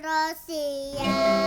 Rosia.